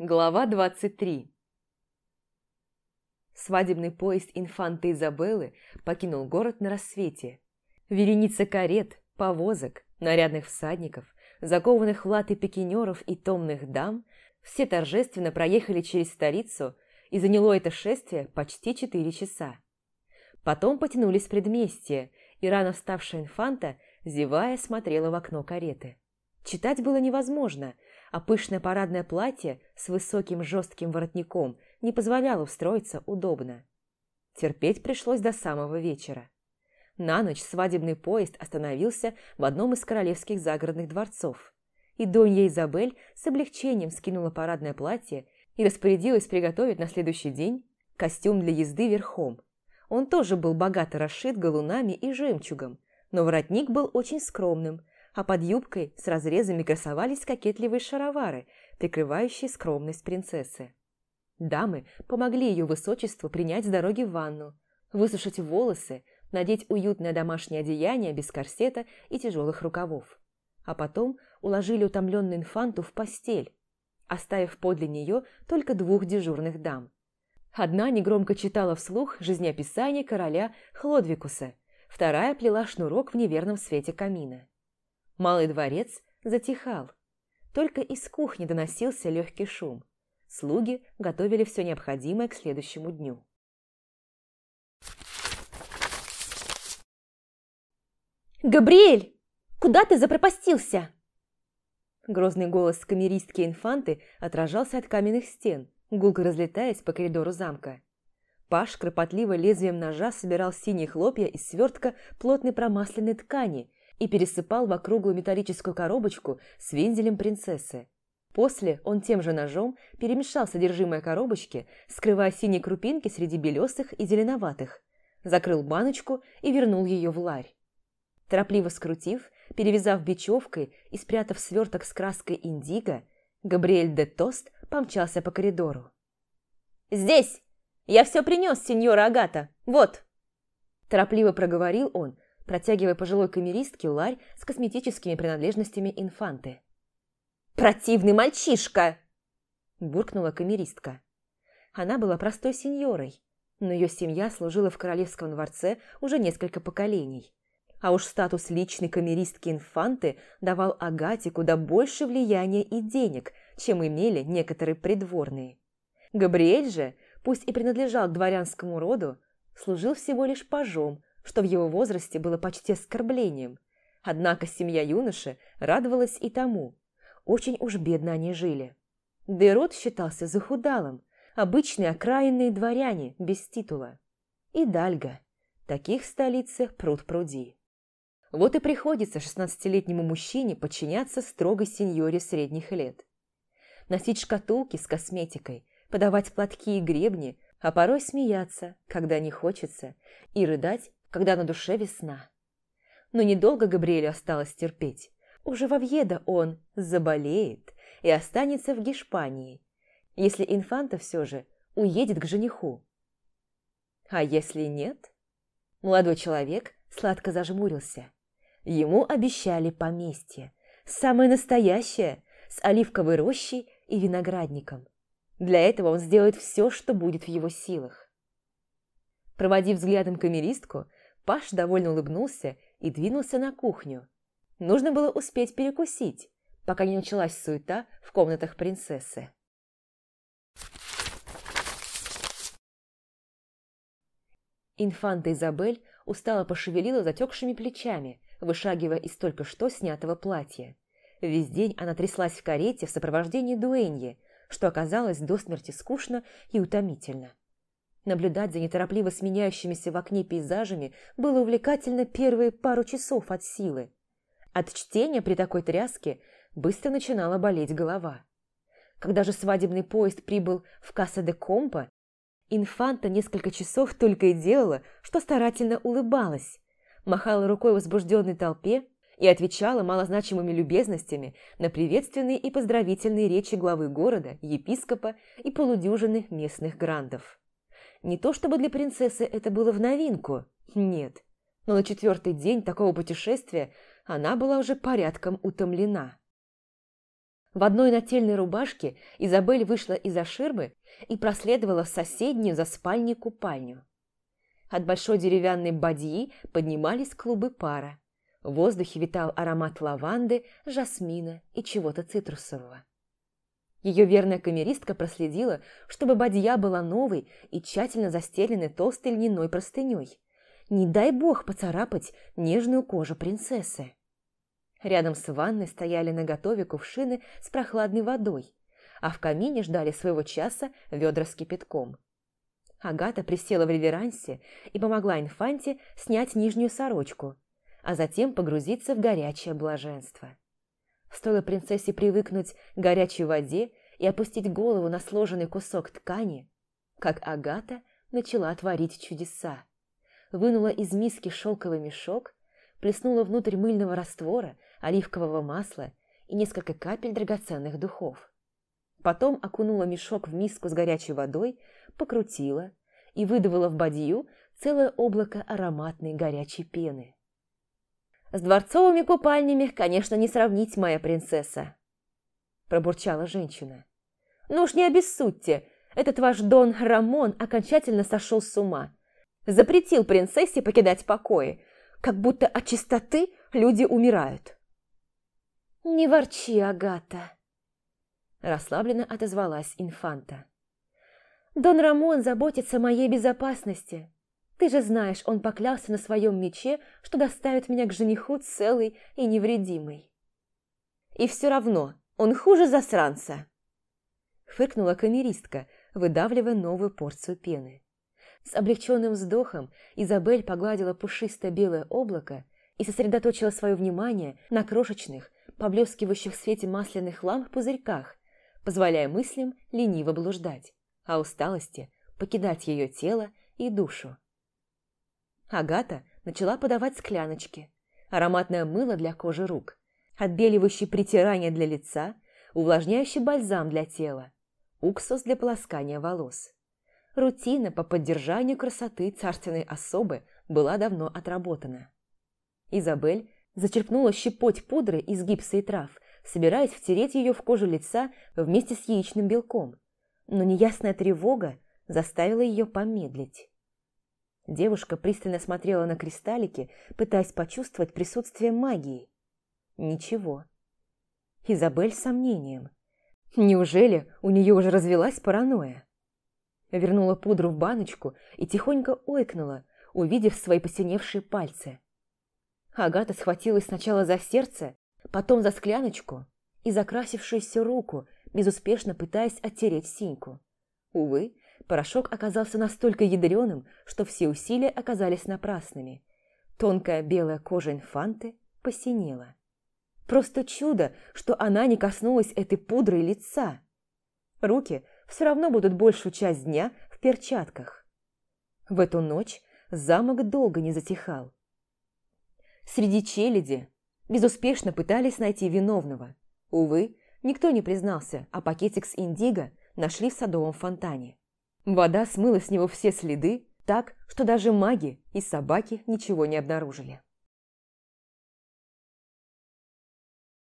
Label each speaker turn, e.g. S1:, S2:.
S1: Глава 23 Свадебный поезд инфанты Изабеллы покинул город на рассвете. Вереница карет, повозок, нарядных всадников, закованных в латы пикинеров и томных дам все торжественно проехали через столицу, и заняло это шествие почти четыре часа. Потом потянулись предместья, и рано вставшая инфанта, зевая, смотрела в окно кареты. Читать было невозможно – а пышное парадное платье с высоким жестким воротником не позволяло устроиться удобно. Терпеть пришлось до самого вечера. На ночь свадебный поезд остановился в одном из королевских загородных дворцов, и Донья Изабель с облегчением скинула парадное платье и распорядилась приготовить на следующий день костюм для езды верхом. Он тоже был богато расшит галунами и жемчугом, но воротник был очень скромным, а под юбкой с разрезами красовались кокетливые шаровары, прикрывающие скромность принцессы. Дамы помогли ее высочеству принять с дороги ванну, высушить волосы, надеть уютное домашнее одеяние без корсета и тяжелых рукавов. А потом уложили утомленную инфанту в постель, оставив подле нее только двух дежурных дам. Одна негромко читала вслух жизнеописание короля Хлодвикуса, вторая плела шнурок в неверном свете камина. Малый дворец затихал. Только из кухни доносился легкий шум. Слуги готовили все необходимое к следующему дню.
S2: «Габриэль! Куда ты запропастился?»
S1: Грозный голос камеристки инфанты отражался от каменных стен, гулко разлетаясь по коридору замка. Паш кропотливо лезвием ножа собирал синие хлопья из свертка плотной промасленной ткани и пересыпал в округлую металлическую коробочку с вензелем принцессы. После он тем же ножом перемешал содержимое коробочки, скрывая синие крупинки среди белесых и зеленоватых, закрыл баночку и вернул ее в ларь. Торопливо скрутив, перевязав бечевкой и спрятав сверток с краской индиго, Габриэль де Тост помчался по коридору.
S2: «Здесь! Я все принес, сеньора Агата! Вот!»
S1: Торопливо проговорил он, протягивая пожилой камеристке ларь с косметическими принадлежностями инфанты.
S2: «Противный мальчишка!»
S1: – буркнула камеристка. Она была простой сеньорой, но ее семья служила в королевском дворце уже несколько поколений. А уж статус личной камеристки инфанты давал Агате куда больше влияния и денег, чем имели некоторые придворные. Габриэль же, пусть и принадлежал к дворянскому роду, служил всего лишь пажом что в его возрасте было почти оскорблением. Однако семья юноши радовалась и тому. Очень уж бедно они жили. Дерот считался захудалым, обычные окраинные дворяне без титула. И Дальга. Таких в столице пруд пруди. Вот и приходится шестнадцатилетнему мужчине подчиняться строгой сеньоре средних лет. Носить шкатулки с косметикой, подавать платки и гребни, а порой смеяться, когда не хочется, и рыдать, когда на душе весна. Но недолго Габриэлю осталось терпеть. Уже во Вьедо он заболеет и останется в Гешпании, если инфанта все же уедет к жениху. А если нет? Молодой человек сладко зажмурился. Ему обещали поместье, самое настоящее, с оливковой рощей и виноградником. Для этого он сделает все, что будет в его силах. Проводив взглядом камеристку, Паш довольно улыбнулся и двинулся на кухню. Нужно было успеть перекусить, пока не началась суета в комнатах принцессы. Инфанта Изабель устало пошевелила затекшими плечами, вышагивая из только что снятого платья. Весь день она тряслась в карете в сопровождении дуэньи, что оказалось до смерти скучно и утомительно. Наблюдать за неторопливо сменяющимися в окне пейзажами было увлекательно первые пару часов от силы. От чтения при такой тряске быстро начинала болеть голова. Когда же свадебный поезд прибыл в Касса де Компа, инфанта несколько часов только и делала, что старательно улыбалась, махала рукой возбужденной толпе и отвечала малозначимыми любезностями на приветственные и поздравительные речи главы города, епископа и полудюжины местных грандов. Не то чтобы для принцессы это было в новинку, нет. Но на четвертый день такого путешествия она была уже порядком утомлена. В одной нательной рубашке Изабель вышла из-за ширмы и проследовала в соседнюю за спальней купальню. От большой деревянной бадьи поднимались клубы пара. В воздухе витал аромат лаванды, жасмина и чего-то цитрусового. Ее верная камеристка проследила, чтобы бадья была новой и тщательно застеленной толстой льняной простыней. Не дай бог поцарапать нежную кожу принцессы. Рядом с ванной стояли наготове кувшины с прохладной водой, а в камине ждали своего часа ведра с кипятком. Агата присела в реверансе и помогла инфанте снять нижнюю сорочку, а затем погрузиться в горячее блаженство. Стоило принцессе привыкнуть к горячей воде и опустить голову на сложенный кусок ткани, как Агата начала творить чудеса. Вынула из миски шелковый мешок, плеснула внутрь мыльного раствора, оливкового масла и несколько капель драгоценных духов. Потом окунула мешок в миску с горячей водой, покрутила и выдавала в бадью целое облако ароматной горячей пены. «С дворцовыми купальнями, конечно, не сравнить, моя принцесса!» Пробурчала женщина. «Ну уж не обессудьте, этот ваш Дон Рамон окончательно сошел с ума. Запретил принцессе покидать покои, как будто от чистоты люди умирают». «Не ворчи, Агата!» Расслабленно отозвалась инфанта. «Дон Рамон заботится о моей безопасности. Ты же знаешь, он поклялся на своем мече, что доставит меня к жениху целый и невредимый. И все равно он хуже засранца. Фыркнула камеристка, выдавливая новую порцию пены. С облегченным вздохом Изабель погладила пушистое белое облако и сосредоточила свое внимание на крошечных, поблескивающих в свете масляных ламп пузырьках, позволяя мыслям лениво блуждать, а усталости покидать ее тело и душу. Агата начала подавать скляночки, ароматное мыло для кожи рук, отбеливающий притирание для лица, увлажняющий бальзам для тела, уксус для полоскания волос. Рутина по поддержанию красоты царственной особы была давно отработана. Изабель зачерпнула щепоть пудры из гипса и трав, собираясь втереть ее в кожу лица вместе с яичным белком, но неясная тревога заставила ее помедлить. Девушка пристально смотрела на кристаллики, пытаясь почувствовать присутствие магии. Ничего. Изабель с сомнением. Неужели у нее уже развелась паранойя? Вернула пудру в баночку и тихонько ойкнула, увидев свои посиневшие пальцы. Агата схватилась сначала за сердце, потом за скляночку и закрасившуюся руку, безуспешно пытаясь оттереть синьку. Увы, Порошок оказался настолько ядреным, что все усилия оказались напрасными. Тонкая белая кожа инфанты посинела. Просто чудо, что она не коснулась этой пудры лица. Руки все равно будут большую часть дня в перчатках. В эту ночь замок долго не затихал. Среди челяди безуспешно пытались найти виновного. Увы, никто не признался, а пакетик с индиго нашли в садовом фонтане. Вода смыла с него все следы, так, что даже маги и собаки ничего не обнаружили.